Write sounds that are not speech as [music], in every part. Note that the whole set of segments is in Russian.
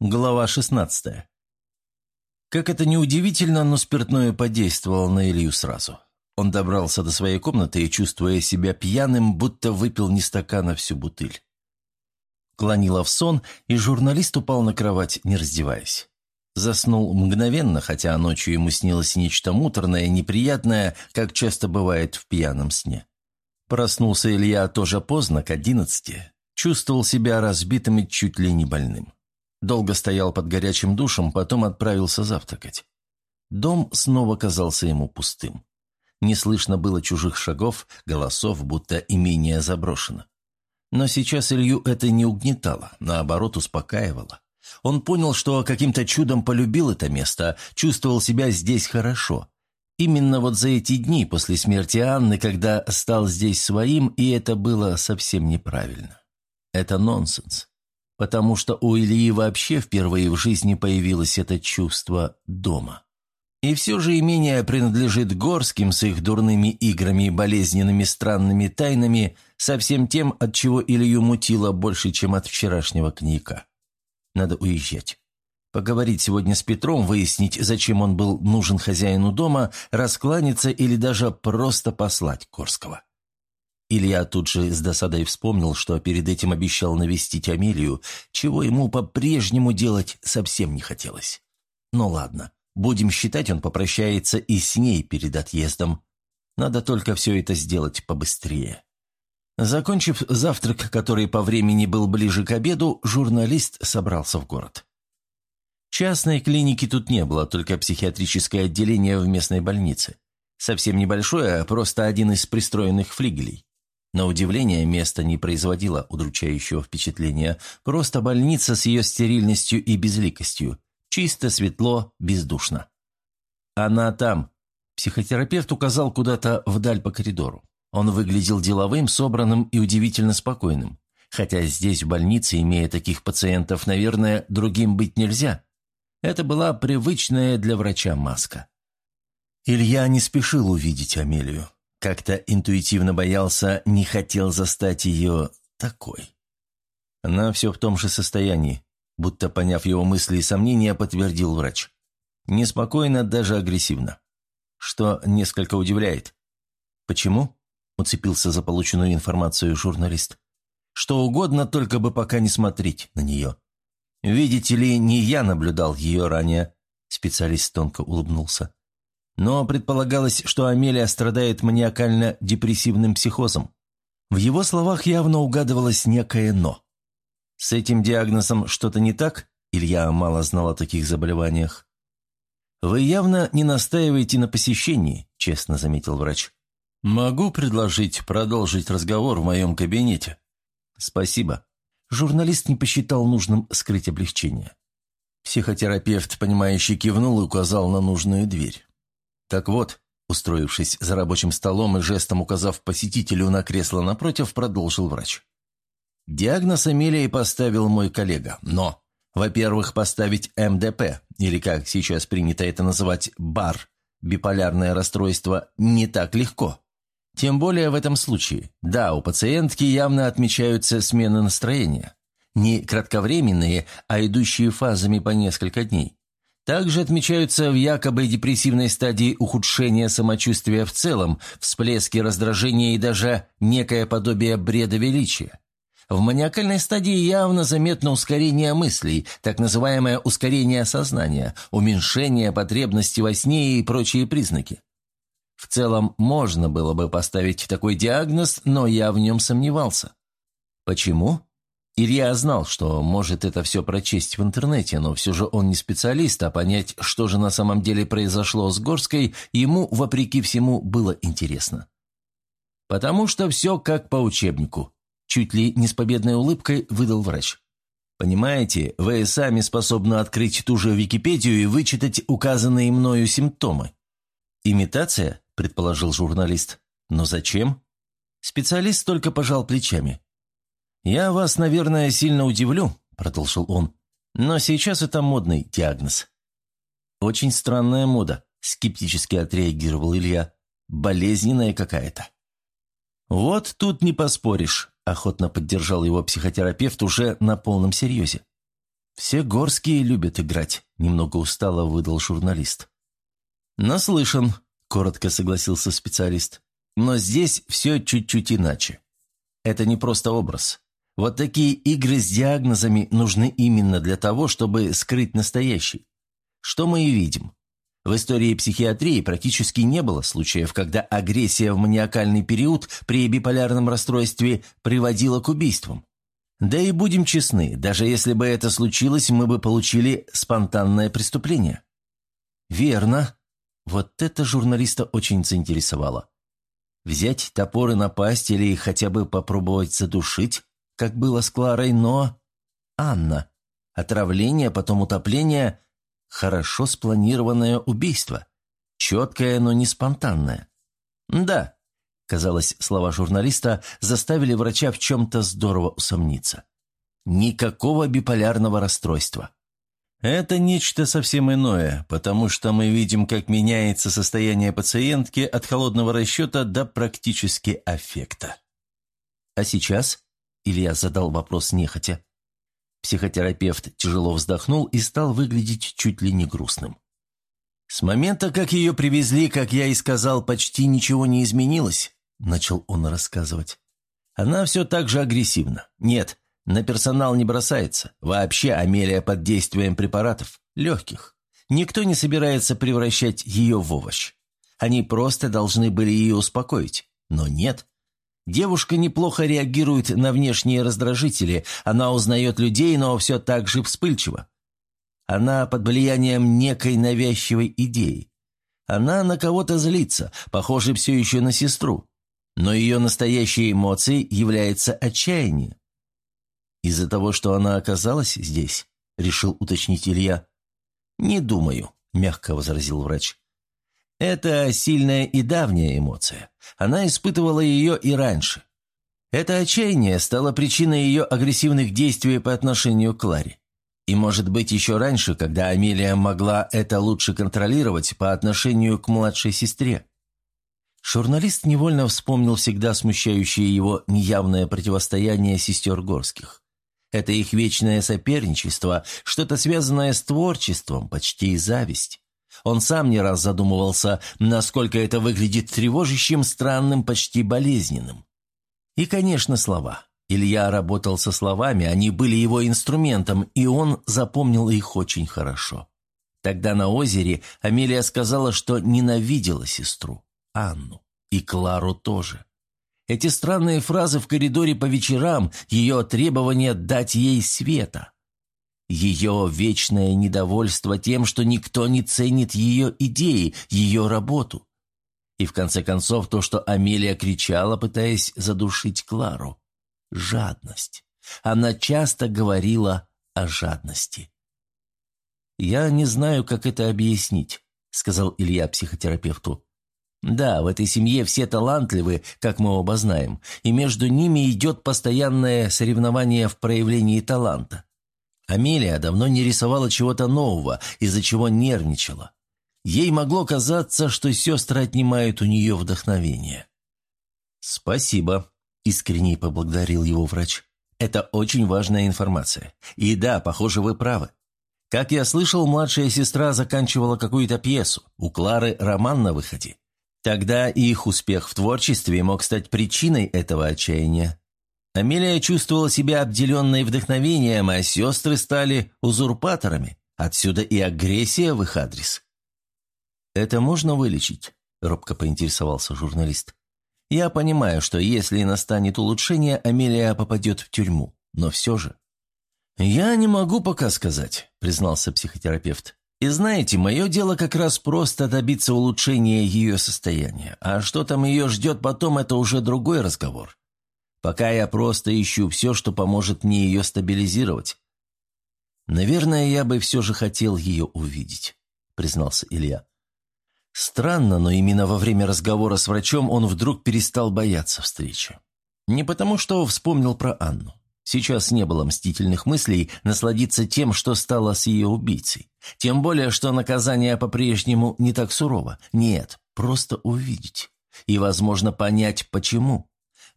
Глава 16. Как это ни удивительно, но спиртное подействовало на Илью сразу. Он добрался до своей комнаты и, чувствуя себя пьяным, будто выпил не стакан, а всю бутыль. Клонило в сон, и журналист упал на кровать, не раздеваясь. Заснул мгновенно, хотя ночью ему снилось нечто муторное, неприятное, как часто бывает в пьяном сне. Проснулся Илья тоже поздно, к одиннадцати. Чувствовал себя разбитым и чуть ли не больным. Долго стоял под горячим душем, потом отправился завтракать. Дом снова казался ему пустым. Не слышно было чужих шагов, голосов, будто имение заброшено. Но сейчас Илью это не угнетало, наоборот, успокаивало. Он понял, что каким-то чудом полюбил это место, чувствовал себя здесь хорошо. Именно вот за эти дни после смерти Анны, когда стал здесь своим, и это было совсем неправильно. Это нонсенс. Потому что у Ильи вообще впервые в жизни появилось это чувство дома. И все же имение принадлежит Горским с их дурными играми, болезненными странными тайнами, со всем тем, от чего Илью мутило больше, чем от вчерашнего книга. Надо уезжать. Поговорить сегодня с Петром, выяснить, зачем он был нужен хозяину дома, раскланяться или даже просто послать Горского. Илья тут же с досадой вспомнил, что перед этим обещал навестить Амелию, чего ему по-прежнему делать совсем не хотелось. Ну ладно, будем считать, он попрощается и с ней перед отъездом. Надо только все это сделать побыстрее. Закончив завтрак, который по времени был ближе к обеду, журналист собрался в город. Частной клиники тут не было, только психиатрическое отделение в местной больнице. Совсем небольшое, а просто один из пристроенных флигелей. На удивление, место не производило удручающего впечатления. Просто больница с ее стерильностью и безликостью. Чисто, светло, бездушно. «Она там», – психотерапевт указал куда-то вдаль по коридору. Он выглядел деловым, собранным и удивительно спокойным. Хотя здесь, в больнице, имея таких пациентов, наверное, другим быть нельзя. Это была привычная для врача маска. Илья не спешил увидеть Амелию. Как-то интуитивно боялся, не хотел застать ее такой. Она все в том же состоянии, будто поняв его мысли и сомнения, подтвердил врач. Неспокойно, даже агрессивно. Что несколько удивляет. Почему? Уцепился за полученную информацию журналист. Что угодно, только бы пока не смотреть на нее. Видите ли, не я наблюдал ее ранее. Специалист тонко улыбнулся. Но предполагалось, что Амелия страдает маниакально-депрессивным психозом. В его словах явно угадывалось некое «но». С этим диагнозом что-то не так? Илья мало знал о таких заболеваниях. «Вы явно не настаиваете на посещении», – честно заметил врач. «Могу предложить продолжить разговор в моем кабинете?» «Спасибо». Журналист не посчитал нужным скрыть облегчение. Психотерапевт, понимающий, кивнул и указал на нужную дверь. «Так вот», устроившись за рабочим столом и жестом указав посетителю на кресло напротив, продолжил врач. «Диагноз Амелии поставил мой коллега, но, во-первых, поставить МДП, или как сейчас принято это называть, БАР, биполярное расстройство, не так легко». Тем более в этом случае. Да, у пациентки явно отмечаются смены настроения. Не кратковременные, а идущие фазами по несколько дней. Также отмечаются в якобы депрессивной стадии ухудшения самочувствия в целом, всплески раздражения и даже некое подобие бреда величия. В маниакальной стадии явно заметно ускорение мыслей, так называемое ускорение сознания, уменьшение потребности во сне и прочие признаки. В целом, можно было бы поставить такой диагноз, но я в нем сомневался. Почему? Илья знал, что может это все прочесть в интернете, но все же он не специалист, а понять, что же на самом деле произошло с Горской, ему, вопреки всему, было интересно. «Потому что все как по учебнику», – чуть ли не с победной улыбкой выдал врач. «Понимаете, вы сами способны открыть ту же Википедию и вычитать указанные мною симптомы». «Имитация?» – предположил журналист. «Но зачем?» Специалист только пожал плечами. «Я вас, наверное, сильно удивлю», – продолжил он, – «но сейчас это модный диагноз». «Очень странная мода», – скептически отреагировал Илья. «Болезненная какая-то». «Вот тут не поспоришь», – охотно поддержал его психотерапевт уже на полном серьезе. «Все горские любят играть», — немного устало выдал журналист. «Наслышан», — коротко согласился специалист. «Но здесь все чуть-чуть иначе. Это не просто образ. Вот такие игры с диагнозами нужны именно для того, чтобы скрыть настоящий. Что мы и видим. В истории психиатрии практически не было случаев, когда агрессия в маниакальный период при биполярном расстройстве приводила к убийствам. Да и будем честны, даже если бы это случилось, мы бы получили спонтанное преступление. Верно. Вот это журналиста очень заинтересовало. Взять топор и напасть или хотя бы попробовать задушить, как было с Кларой, но... Анна. Отравление, потом утопление. Хорошо спланированное убийство. Четкое, но не спонтанное. Да, казалось, слова журналиста заставили врача в чем-то здорово усомниться. Никакого биполярного расстройства. Это нечто совсем иное, потому что мы видим, как меняется состояние пациентки от холодного расчета до практически аффекта. А сейчас Илья задал вопрос нехотя. Психотерапевт тяжело вздохнул и стал выглядеть чуть ли не грустным. «С момента, как ее привезли, как я и сказал, почти ничего не изменилось», – начал он рассказывать. «Она все так же агрессивна. Нет, на персонал не бросается. Вообще Амелия под действием препаратов. Легких. Никто не собирается превращать ее в овощ. Они просто должны были ее успокоить. Но нет. Девушка неплохо реагирует на внешние раздражители. Она узнает людей, но все так же вспыльчива. Она под влиянием некой навязчивой идеи. Она на кого-то злится, похоже, все еще на сестру. Но ее настоящей эмоцией является отчаяние. «Из-за того, что она оказалась здесь?» – решил уточнить Илья. «Не думаю», – мягко возразил врач. «Это сильная и давняя эмоция. Она испытывала ее и раньше. Это отчаяние стало причиной ее агрессивных действий по отношению к Кларе. И, может быть, еще раньше, когда Амелия могла это лучше контролировать по отношению к младшей сестре. Журналист невольно вспомнил всегда смущающее его неявное противостояние сестер Горских. Это их вечное соперничество, что-то связанное с творчеством, почти зависть. Он сам не раз задумывался, насколько это выглядит тревожащим, странным, почти болезненным. И, конечно, слова. Илья работал со словами, они были его инструментом, и он запомнил их очень хорошо. Тогда на озере Амелия сказала, что ненавидела сестру, Анну, и Клару тоже. Эти странные фразы в коридоре по вечерам, ее требование дать ей света. Ее вечное недовольство тем, что никто не ценит ее идеи, ее работу. И в конце концов то, что Амелия кричала, пытаясь задушить Клару. Жадность. Она часто говорила о жадности. «Я не знаю, как это объяснить», — сказал Илья психотерапевту. Да, в этой семье все талантливы, как мы оба знаем, и между ними идет постоянное соревнование в проявлении таланта. Амелия давно не рисовала чего-то нового, из-за чего нервничала. Ей могло казаться, что сестры отнимают у нее вдохновение. «Спасибо», – искренне поблагодарил его врач. «Это очень важная информация. И да, похоже, вы правы. Как я слышал, младшая сестра заканчивала какую-то пьесу. У Клары роман на выходе. Тогда их успех в творчестве мог стать причиной этого отчаяния. Амелия чувствовала себя обделенной вдохновением, а сестры стали узурпаторами. Отсюда и агрессия в их адрес. «Это можно вылечить?» – робко поинтересовался журналист. «Я понимаю, что если настанет улучшение, Амелия попадет в тюрьму, но все же...» «Я не могу пока сказать», – признался психотерапевт. И знаете, мое дело как раз просто добиться улучшения ее состояния, а что там ее ждет потом, это уже другой разговор. Пока я просто ищу все, что поможет мне ее стабилизировать. Наверное, я бы все же хотел ее увидеть, признался Илья. Странно, но именно во время разговора с врачом он вдруг перестал бояться встречи. Не потому, что вспомнил про Анну. Сейчас не было мстительных мыслей насладиться тем, что стало с ее убийцей. Тем более, что наказание по-прежнему не так сурово. Нет, просто увидеть. И, возможно, понять, почему.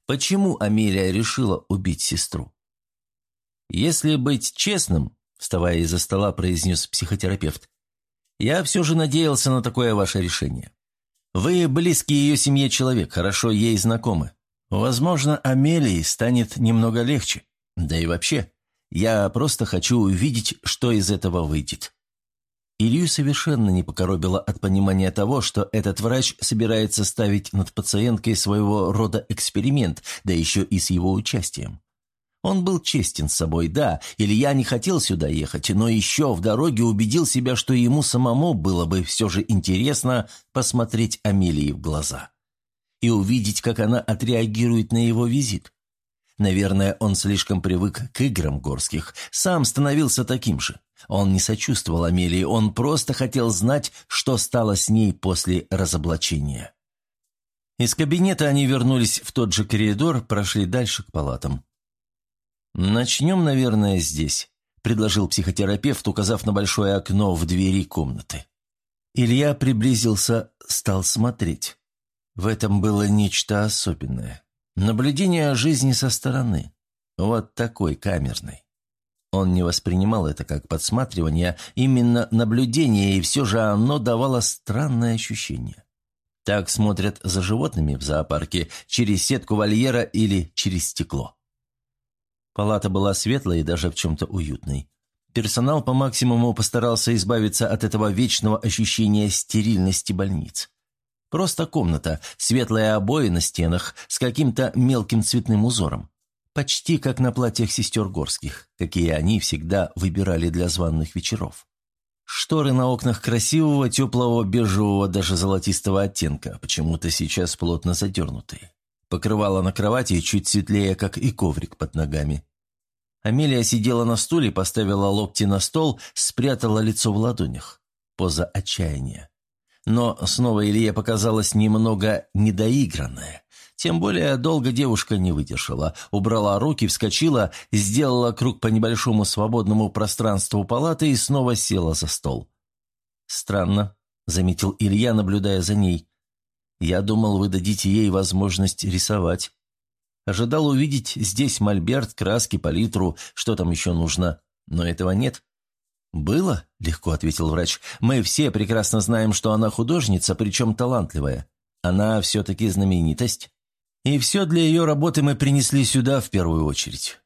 Почему Амелия решила убить сестру? Если быть честным, – вставая из-за стола, произнес психотерапевт. «Я все же надеялся на такое ваше решение. Вы близкий ее семье человек, хорошо ей знакомы. Возможно, Амелии станет немного легче. Да и вообще, я просто хочу увидеть, что из этого выйдет». Илью совершенно не покоробило от понимания того, что этот врач собирается ставить над пациенткой своего рода эксперимент, да еще и с его участием. Он был честен с собой, да, Илья не хотел сюда ехать, но еще в дороге убедил себя, что ему самому было бы все же интересно посмотреть Амелии в глаза и увидеть, как она отреагирует на его визит. Наверное, он слишком привык к играм горских, сам становился таким же. Он не сочувствовал Амелии, он просто хотел знать, что стало с ней после разоблачения. Из кабинета они вернулись в тот же коридор, прошли дальше к палатам. «Начнем, наверное, здесь», – предложил психотерапевт, указав на большое окно в двери комнаты. Илья приблизился, стал смотреть. В этом было нечто особенное. Наблюдение жизни со стороны. Вот такой камерной. Он не воспринимал это как подсматривание, именно наблюдение, и все же оно давало странное ощущение. Так смотрят за животными в зоопарке, через сетку вольера или через стекло. Палата была светлой и даже в чем-то уютной. Персонал по максимуму постарался избавиться от этого вечного ощущения стерильности больниц. Просто комната, светлые обои на стенах с каким-то мелким цветным узором. Почти как на платьях сестер Горских, какие они всегда выбирали для званных вечеров. Шторы на окнах красивого, теплого, бежевого, даже золотистого оттенка, почему-то сейчас плотно задернутые. Покрывало на кровати чуть светлее, как и коврик под ногами. Амелия сидела на стуле, поставила локти на стол, спрятала лицо в ладонях. Поза отчаяния. Но снова Илье показалось немного недоигранное. Тем более долго девушка не выдержала. Убрала руки, вскочила, сделала круг по небольшому свободному пространству палаты и снова села за стол. «Странно», — заметил Илья, наблюдая за ней. «Я думал, вы дадите ей возможность рисовать. Ожидал увидеть здесь мольберт, краски, палитру, что там еще нужно, но этого нет». «Было?» – легко ответил врач. «Мы все прекрасно знаем, что она художница, причем талантливая. Она все-таки знаменитость. И все для ее работы мы принесли сюда в первую очередь.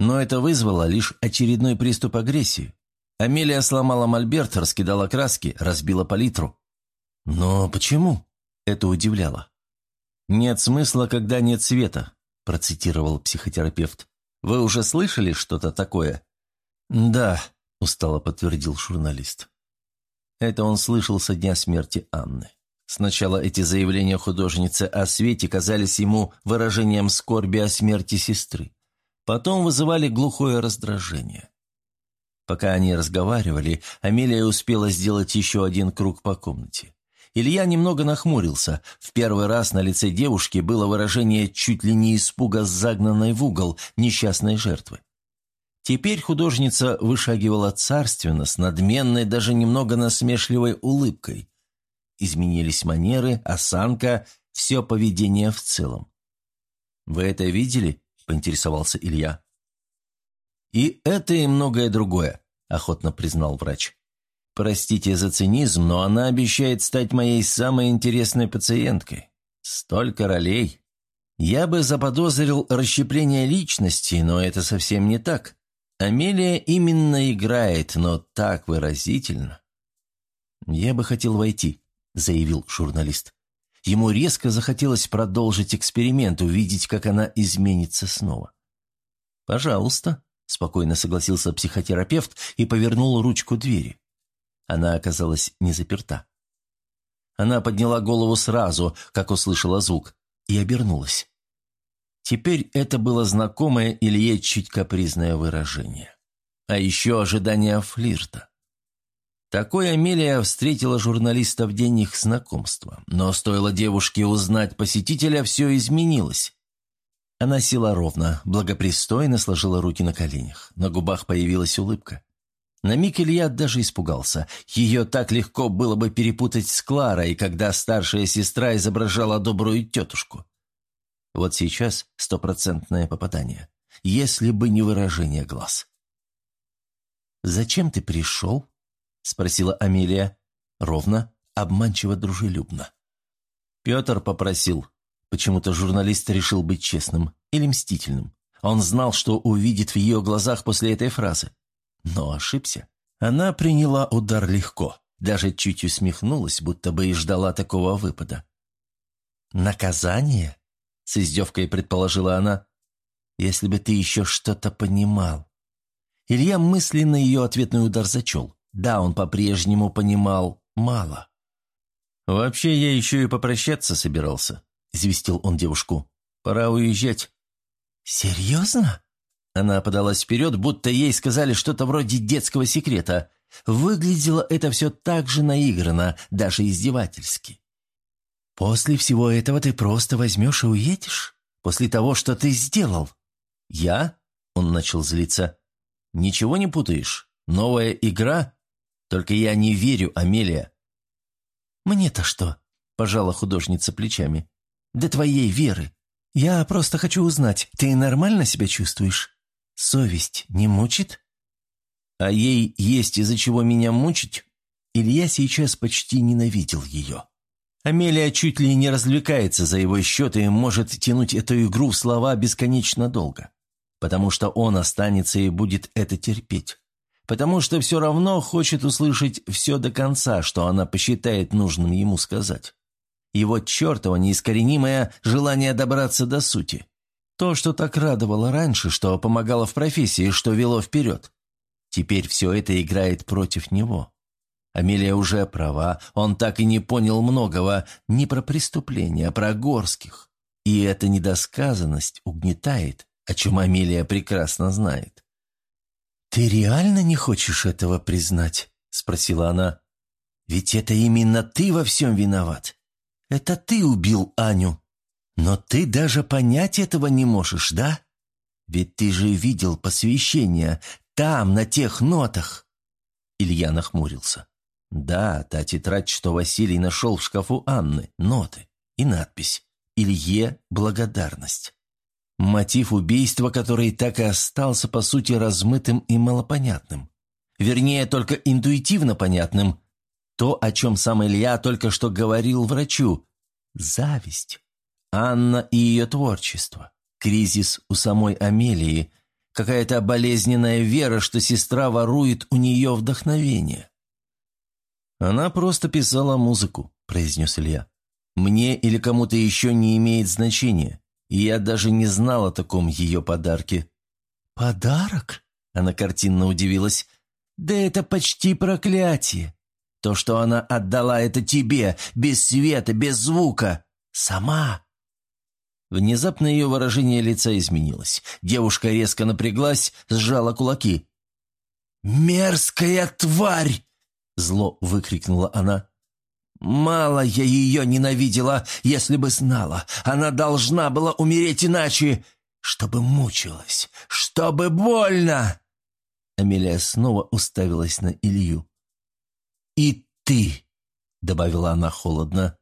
Но это вызвало лишь очередной приступ агрессии. Амелия сломала мольберт, раскидала краски, разбила палитру. Но почему? Это удивляло. «Нет смысла, когда нет света», – процитировал психотерапевт. «Вы уже слышали что-то такое?» «Да», устало подтвердил журналист. Это он слышал со дня смерти Анны. Сначала эти заявления художницы о свете казались ему выражением скорби о смерти сестры. Потом вызывали глухое раздражение. Пока они разговаривали, Амелия успела сделать еще один круг по комнате. Илья немного нахмурился. В первый раз на лице девушки было выражение чуть ли не испуга загнанной в угол несчастной жертвы. Теперь художница вышагивала царственно, с надменной, даже немного насмешливой улыбкой. Изменились манеры, осанка, все поведение в целом. «Вы это видели?» – поинтересовался Илья. «И это и многое другое», – охотно признал врач. «Простите за цинизм, но она обещает стать моей самой интересной пациенткой. Столько ролей. Я бы заподозрил расщепление личности, но это совсем не так. Амелия именно играет, но так выразительно. «Я бы хотел войти», — заявил журналист. Ему резко захотелось продолжить эксперимент, увидеть, как она изменится снова. «Пожалуйста», — спокойно согласился психотерапевт и повернул ручку двери. Она оказалась не заперта. Она подняла голову сразу, как услышала звук, и обернулась. Теперь это было знакомое Илье чуть капризное выражение. А еще ожидание флирта. Такой Амелия встретила журналиста в день их знакомства. Но стоило девушке узнать посетителя, все изменилось. Она села ровно, благопристойно сложила руки на коленях. На губах появилась улыбка. На миг Илья даже испугался. Ее так легко было бы перепутать с Кларой, когда старшая сестра изображала добрую тетушку. Вот сейчас стопроцентное попадание. Если бы не выражение глаз. «Зачем ты пришел?» – спросила Амелия. Ровно, обманчиво дружелюбно. Петр попросил. Почему-то журналист решил быть честным или мстительным. Он знал, что увидит в ее глазах после этой фразы. Но ошибся. Она приняла удар легко, даже чуть усмехнулась, будто бы и ждала такого выпада. «Наказание?» — с издевкой предположила она. «Если бы ты еще что-то понимал». Илья мысленно ее ответный удар зачел. Да, он по-прежнему понимал мало. «Вообще, я еще и попрощаться собирался», — известил он девушку. «Пора уезжать». «Серьезно?» Она подалась вперед, будто ей сказали что-то вроде детского секрета. Выглядело это все так же наигранно, даже издевательски. «После всего этого ты просто возьмешь и уедешь? После того, что ты сделал?» «Я?» — он начал злиться. «Ничего не путаешь? Новая игра? Только я не верю, Амелия». «Мне-то что?» — пожала художница плечами. «Да твоей веры. Я просто хочу узнать, ты нормально себя чувствуешь? Совесть не мучит?» «А ей есть из-за чего меня мучить?» Илья сейчас почти ненавидел ее. Амелия чуть ли не развлекается за его счет и может тянуть эту игру в слова бесконечно долго. Потому что он останется и будет это терпеть. Потому что все равно хочет услышать все до конца, что она посчитает нужным ему сказать. Его чертово неискоренимое желание добраться до сути. То, что так радовало раньше, что помогало в профессии, что вело вперед. Теперь все это играет против него. Амелия уже права, он так и не понял многого не про преступления, а про горских. И эта недосказанность угнетает, о чем Амелия прекрасно знает. «Ты реально не хочешь этого признать?» – спросила она. «Ведь это именно ты во всем виноват. Это ты убил Аню. Но ты даже понять этого не можешь, да? Ведь ты же видел посвящение там, на тех нотах». Илья нахмурился. Да, та тетрадь, что Василий нашел в шкафу Анны, ноты и надпись «Илье благодарность». Мотив убийства, который так и остался, по сути, размытым и малопонятным. Вернее, только интуитивно понятным. То, о чем сам Илья только что говорил врачу. Зависть. Анна и ее творчество. Кризис у самой Амелии. Какая-то болезненная вера, что сестра ворует у нее вдохновение. «Она просто писала музыку», – произнес Илья. «Мне или кому-то еще не имеет значения, и я даже не знал о таком ее подарке». «Подарок?» – она картинно удивилась. «Да это почти проклятие. То, что она отдала это тебе, без света, без звука, сама». Внезапно ее выражение лица изменилось. Девушка резко напряглась, сжала кулаки. «Мерзкая тварь!» Зло выкрикнула она. «Мало я ее ненавидела, если бы знала. Она должна была умереть иначе, чтобы мучилась, чтобы больно!» Амелия снова уставилась на Илью. «И ты!» — добавила она холодно.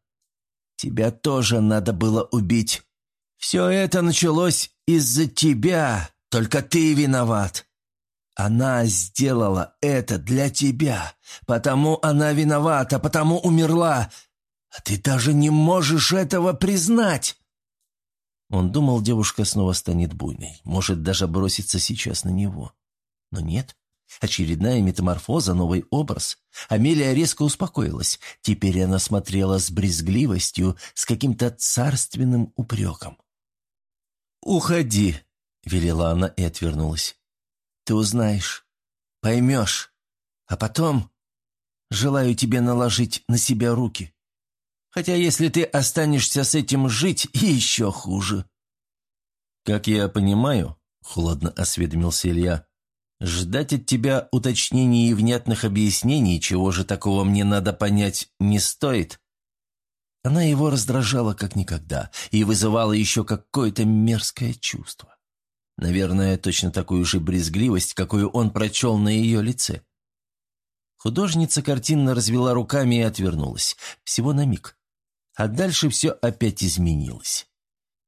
«Тебя тоже надо было убить. Все это началось из-за тебя, только ты виноват. Она сделала это для тебя, потому она виновата, потому умерла, а ты даже не можешь этого признать!» Он думал, девушка снова станет буйной, может даже броситься сейчас на него. Но нет. Очередная метаморфоза, новый образ. Амелия резко успокоилась. Теперь она смотрела с брезгливостью, с каким-то царственным упреком. «Уходи», — велела она и отвернулась. Ты узнаешь, поймешь, а потом желаю тебе наложить на себя руки. Хотя если ты останешься с этим жить, [laughs] еще хуже». «Как я понимаю», — холодно осведомился Илья, «ждать от тебя уточнений и внятных объяснений, чего же такого мне надо понять, не стоит». Она его раздражала как никогда и вызывала еще какое-то мерзкое чувство. Наверное, точно такую же брезгливость, какую он прочел на ее лице. Художница картинно развела руками и отвернулась. Всего на миг. А дальше все опять изменилось.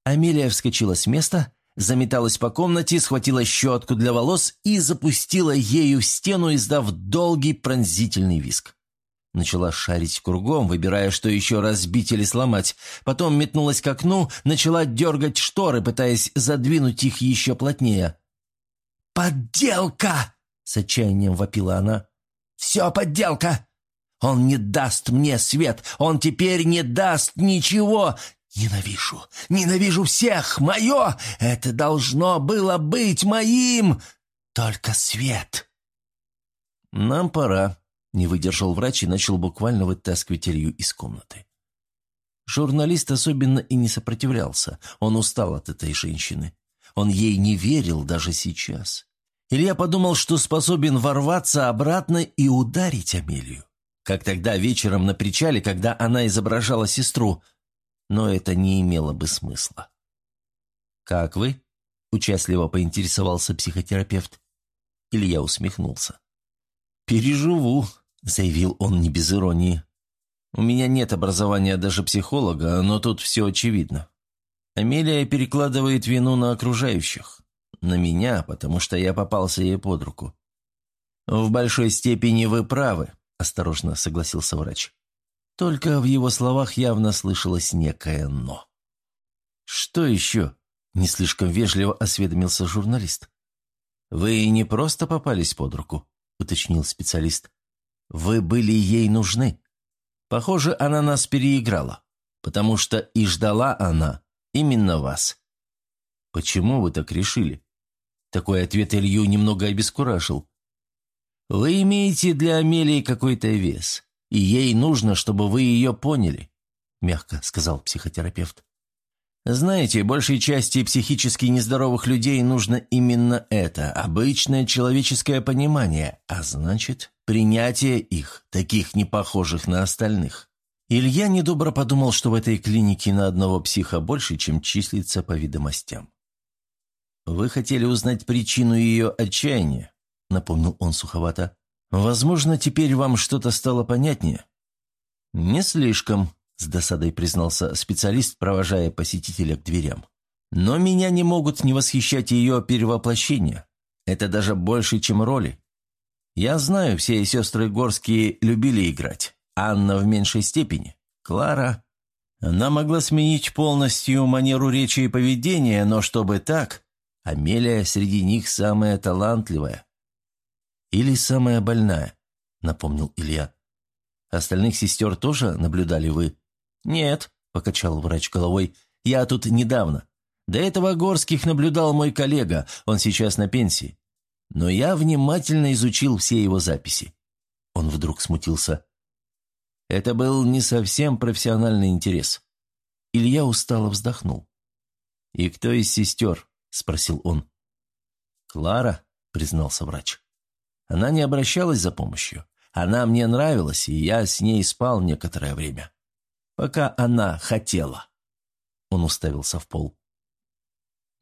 Амелия вскочила с места, заметалась по комнате, схватила щетку для волос и запустила ею в стену, издав долгий пронзительный виск. Начала шарить кругом, выбирая, что еще разбить или сломать. Потом метнулась к окну, начала дергать шторы, пытаясь задвинуть их еще плотнее. «Подделка!» — с отчаянием вопила она. «Все подделка! Он не даст мне свет! Он теперь не даст ничего! Ненавижу! Ненавижу всех! Мое! Это должно было быть моим! Только свет!» «Нам пора», — не выдержал врач и начал буквально вытаскивать Илью из комнаты. Журналист особенно и не сопротивлялся. Он устал от этой женщины. Он ей не верил даже сейчас. Илья подумал, что способен ворваться обратно и ударить Амелию. Как тогда вечером на причале, когда она изображала сестру. Но это не имело бы смысла. «Как вы?» – участливо поинтересовался психотерапевт. Илья усмехнулся. «Переживу», – заявил он не без иронии. «У меня нет образования даже психолога, но тут все очевидно. Амелия перекладывает вину на окружающих. На меня, потому что я попался ей под руку. «В большой степени вы правы», – осторожно согласился врач. Только в его словах явно слышалось некое «но». «Что еще?» – не слишком вежливо осведомился журналист. «Вы не просто попались под руку», – уточнил специалист. «Вы были ей нужны. Похоже, она нас переиграла, потому что и ждала она Именно вас. Почему вы так решили? Такой ответ Илью немного обескуражил. Вы имеете для Амелии какой-то вес, и ей нужно, чтобы вы ее поняли, мягко сказал психотерапевт. Знаете, большей части психически нездоровых людей нужно именно это, обычное человеческое понимание, а значит, принятие их, таких непохожих на остальных. Илья недобро подумал, что в этой клинике на одного психа больше, чем числится по ведомостям. «Вы хотели узнать причину ее отчаяния?» – напомнил он суховато. «Возможно, теперь вам что-то стало понятнее?» «Не слишком», – с досадой признался специалист, провожая посетителя к дверям. «Но меня не могут не восхищать ее перевоплощения. Это даже больше, чем роли. Я знаю, все сестры Горские любили играть. Анна в меньшей степени. Клара. Она могла сменить полностью манеру речи и поведения, но чтобы так, Амелия среди них самая талантливая. Или самая больная, напомнил Илья. Остальных сестер тоже наблюдали вы? Нет, покачал врач головой, я тут недавно. До этого Горских наблюдал мой коллега, он сейчас на пенсии. Но я внимательно изучил все его записи. Он вдруг смутился. Это был не совсем профессиональный интерес. Илья устало вздохнул. «И кто из сестер?» – спросил он. «Клара», – признался врач. «Она не обращалась за помощью. Она мне нравилась, и я с ней спал некоторое время. Пока она хотела». Он уставился в пол.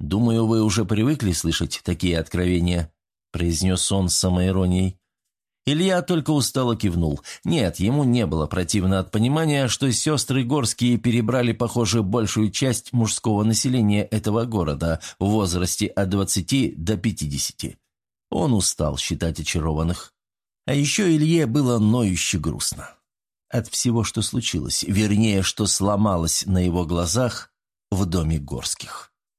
«Думаю, вы уже привыкли слышать такие откровения», – произнес он с самоиронией. Илья только устало кивнул. Нет, ему не было противно от понимания, что сестры Горские перебрали, похоже, большую часть мужского населения этого города в возрасте от 20 до 50. Он устал считать очарованных. А еще Илье было ноюще грустно. От всего, что случилось, вернее, что сломалось на его глазах в доме Горских.